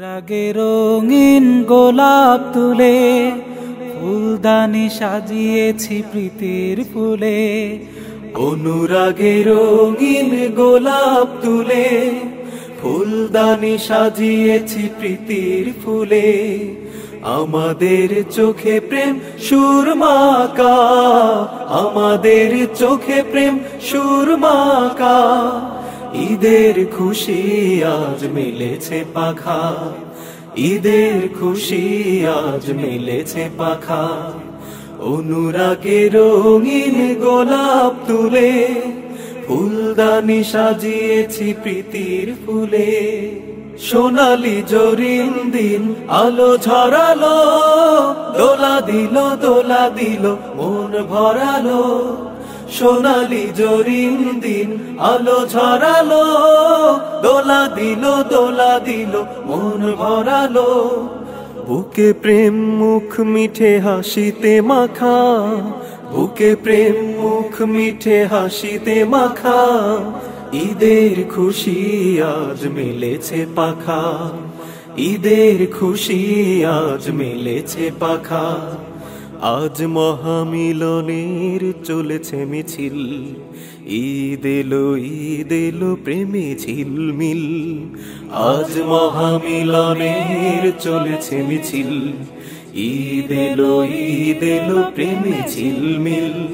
অনুরাগে রঙিন গোলাপ তুলে, ফুলদানি সাজিয়েছি প্রীতির ফুলে। অনুরাগে রঙিন গোলাপ তুলে, ফুলদানি সাজিয়েছি প্রীতির ফুলে। আমাদের চোখে প্রেম সুরমাকা আমাদের চোখে প্রেম সুরমাকা ঈদের খুশি আজ মিলেছে পাখা। ঈদের খুশি আজ মিলেছে পাখা। অনুরাগে রঙিন গোলাপ তুলে, ফুলদানি সাজিয়েছি প্রীতির ফুলে। সোনালি জরিন দিন আলো ঝরালো, দোলা দিল দোলা দিল, মন ভরালো। সোনালি জরিন দিন, আলো ঝরালো দোলা দিল দোলা দিল, মন ভরালো। বুকে প্রেম, মুখ মিঠে, হাসিতে মাখা। বুকে প্রেম, মুখ মিঠে, হাসিতে মাখা। ঈদের খুশি আজ মিলেছে পাখা। ঈদের খুশি আজ মিলেছে পাখা। আজ মহামিলনের চলেছে মিছিল। ঈদ এলো ঈদ এলো, প্রেমে ঝিলমিল। আজ মহামিলনের চলেছে মিছিল। ঈদ এলো ঈদ এলো, প্রেমে ঝিলমিল।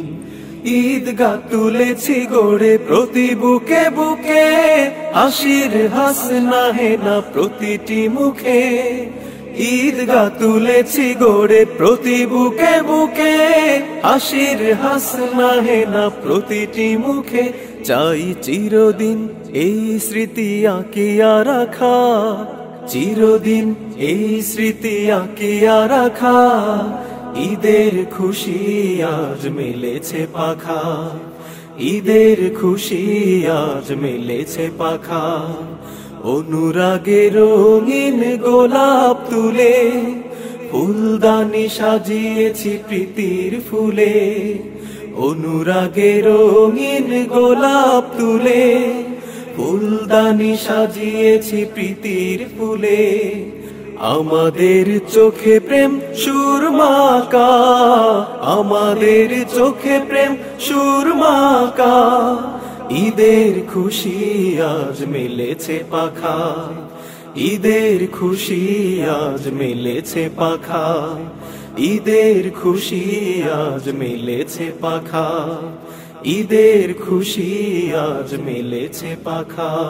ঈদ গা তুলেছি গড়ে প্রতি বুকে বুকে। হাসির হাস না হে না প্রতিটি মুখে। ঈদ গা তুলেছি গড়ে প্রতি বুকে বুকে। হাসির হাস না হে না প্রতিটি মুখে। চাই চিরদিন এই স্মৃতি আঁকিয়া রাখা। চিরদিন এই স্মৃতি আঁকিয়া রাখা। ঈদের খুশি আজ মিলেছে পাখা। ঈদের খুশি আজ মিলেছে পাখা। অনুরাগে রঙিন গোলাপ তুলে, ফুলদানি সাজিয়েছি প্রীতির ফুলে। অনুরাগে রঙিন গোলাপ তুলে, ফুলদানি সাজিয়েছি প্রীতির ফুলে। আমাদের চোখে প্রেম সুরমাকা আমাদের চোখে প্রেম সুরমাকা ঈদের খুশি আজ মিলেছে পাখা। ঈদের খুশি আজ মিলেছে পাখা। ঈদের খুশি আজ মিলেছে পাখা। ঈদের খুশি আজ মিলেছে পাখা।